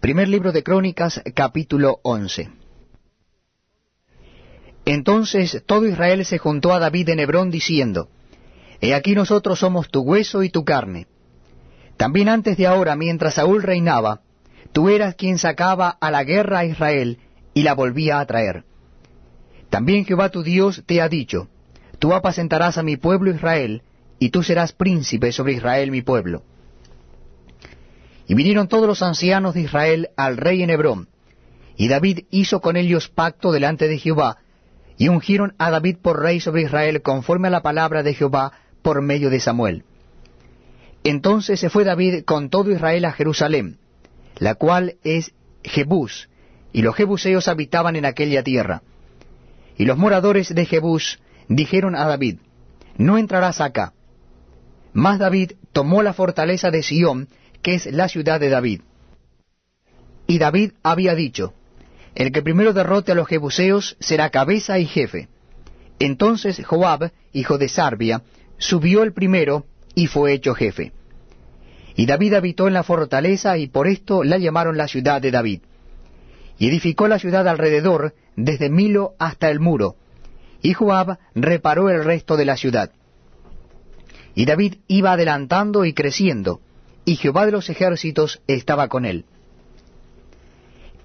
Primer libro de Crónicas, capítulo 11. Entonces todo Israel se juntó a David en Hebrón diciendo, He aquí nosotros somos tu hueso y tu carne. También antes de ahora, mientras Saúl reinaba, tú eras quien sacaba a la guerra a Israel y la volvía a traer. También Jehová tu Dios te ha dicho, Tú apacentarás a mi pueblo Israel, y tú serás príncipe sobre Israel mi pueblo. Y vinieron todos los ancianos de Israel al rey en Hebrón, y David hizo con ellos pacto delante de Jehová, y ungieron a David por rey sobre Israel conforme a la palabra de Jehová por medio de Samuel. Entonces se fue David con todo Israel a Jerusalén, la cual es Jebús, y los jebuseos habitaban en aquella tierra. Y los moradores de Jebús dijeron a David, No entrarás acá. Mas David tomó la fortaleza de Sión, que es la ciudad de David. Y David había dicho, El que primero derrote a los jebuseos será cabeza y jefe. Entonces Joab, hijo de Sarbia, subió el primero y fue hecho jefe. Y David habitó en la fortaleza y por esto la llamaron la ciudad de David. Y edificó la ciudad alrededor, desde Milo hasta el muro, y Joab reparó el resto de la ciudad. Y David iba adelantando y creciendo, y Jehová de los ejércitos estaba con él.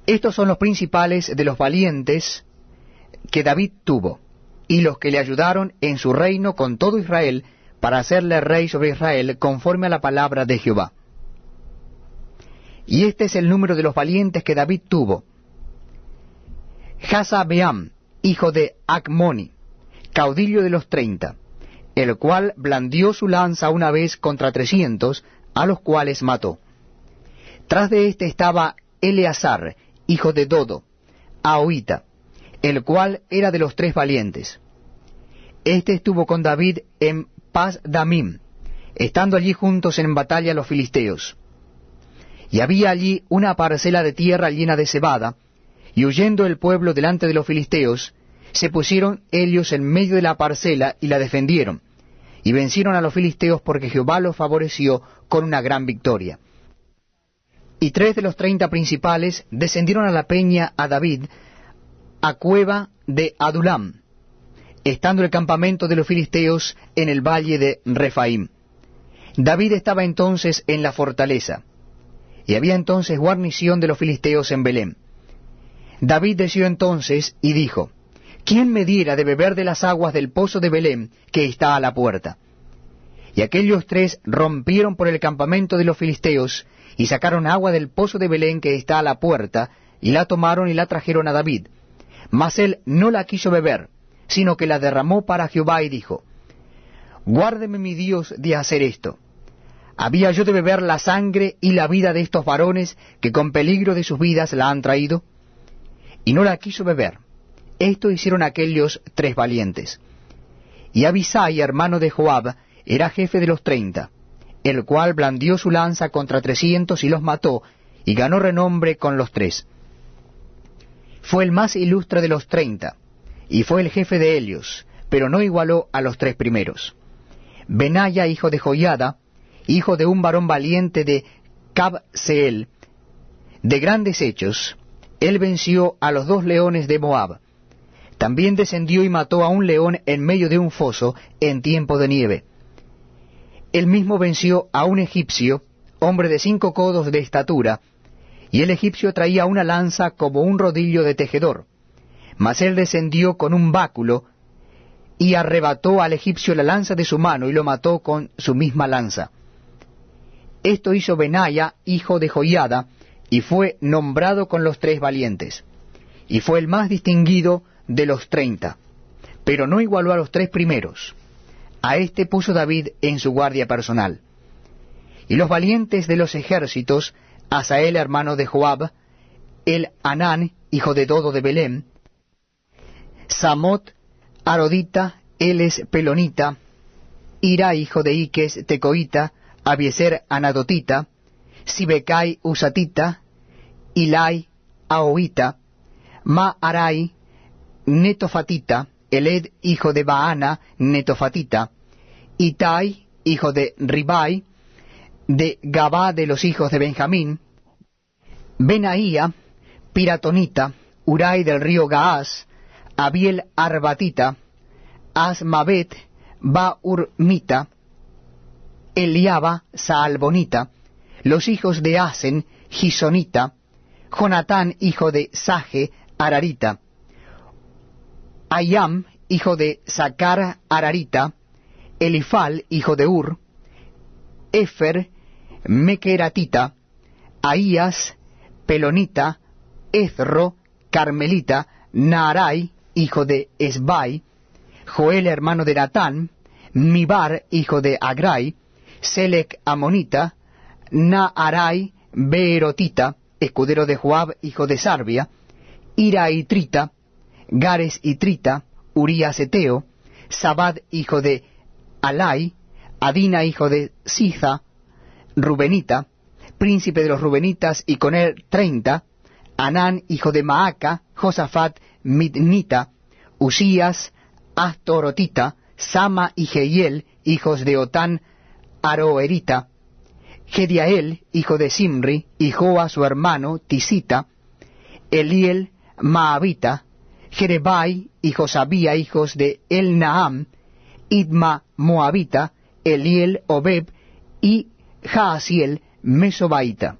Estos son los principales de los valientes que David tuvo, y los que le ayudaron en su reino con todo Israel, para hacerle rey sobre Israel conforme a la palabra de Jehová. Y este es el número de los valientes que David tuvo. Hazabeam, hijo de Acmoni, caudillo de los treinta, el cual blandió su lanza una vez contra trescientos, a los cuales mató. Tras de éste estaba Eleazar, hijo de Dodo, Ahoita, el cual era de los tres valientes. Este estuvo con David en Paz Damim, estando allí juntos en batalla los filisteos. Y había allí una parcela de tierra llena de cebada, y huyendo el pueblo delante de los filisteos, se pusieron ellos en medio de la parcela y la defendieron, y vencieron a los filisteos porque Jehová los favoreció con una gran victoria. Y tres de los treinta principales descendieron a la peña a David, a cueva de Adulam, estando el campamento de los filisteos en el valle de Refaim. David estaba entonces en la fortaleza, y había entonces guarnición de los filisteos en Belén. David deseó entonces y dijo, ¿quién me diera de beber de las aguas del pozo de Belén que está a la puerta? Y aquellos tres rompieron por el campamento de los filisteos, y sacaron agua del pozo de Belén que está a la puerta, y la tomaron y la trajeron a David. Mas él no la quiso beber, sino que la derramó para Jehová y dijo, Guárdeme mi Dios de hacer esto. ¿Había yo de beber la sangre y la vida de estos varones que con peligro de sus vidas la han traído? Y no la quiso beber. Esto hicieron aquellos tres valientes. Y Abisai, hermano de Joab, era jefe de los treinta, el cual blandió su lanza contra trescientos y los mató, y ganó renombre con los tres. Fue el más ilustre de los treinta, y fue el jefe de ellos, pero no igualó a los tres primeros. Benaya, hijo de Joyada, hijo de un varón valiente de Cab-Seel, de grandes hechos, él venció a los dos leones de Moab, también descendió y mató a un león en medio de un foso en tiempo de nieve. Él mismo venció a un egipcio, hombre de cinco codos de estatura, y el egipcio traía una lanza como un rodillo de tejedor. Mas él descendió con un báculo, y arrebató al egipcio la lanza de su mano, y lo mató con su misma lanza. Esto hizo Benaya, hijo de Joiada, y fue nombrado con los tres valientes. Y fue el más distinguido de los treinta, pero no igualó a los tres primeros. A éste puso David en su guardia personal. Y los valientes de los ejércitos, Asael hermano de Joab, el Anán, hijo de Dodo de Belén, Samot, Arodita, Eles Pelonita, Ira, hijo de Iques, Tecoita, Abieser, Anadotita, Sibecai, Usatita, Ilai, Aoita, Maarai, Netofatita, Eled, hijo de Baana, Netofatita, Itai, hijo de Ribai, de Gabá de los hijos de Benjamín, Benaía, Piratonita, Urai del río Gaás, Abiel Arbatita, Asmabet, Baurmita, Eliaba, Saalbonita, los hijos de Asen, Gisonita, Jonatán, hijo de Saje, Ararita, Ayam, hijo de Sacar, Ararita, Elifal, hijo de Ur, Efer, Mequeratita, Ahías, Pelonita, Ezro, Carmelita, Naarai, hijo de Esbai, Joel, hermano de Natán, Mibar, hijo de Agrai, Selec, Amonita, Naarai, Beerotita, escudero de Joab, hijo de Sarbia, Ira y Trita, Gares y Trita, Urías Eteo, Sabad, hijo de Alai, Adina, hijo de Siza, Rubenita, príncipe de los Rubenitas, y con él treinta, Anán, hijo de Maaca, Josafat, Midnita, Usías, Astorotita, Sama y Jehiel, hijos de Otán, Aroerita, Gediael, hijo de Simri, y Joa su hermano, Tisita, Eliel, Maabita, Jerebai y Josabía, hijos de El Naam, Idma, Moabita, Eliel, Obeb, y Jaasiel, Mesobaita.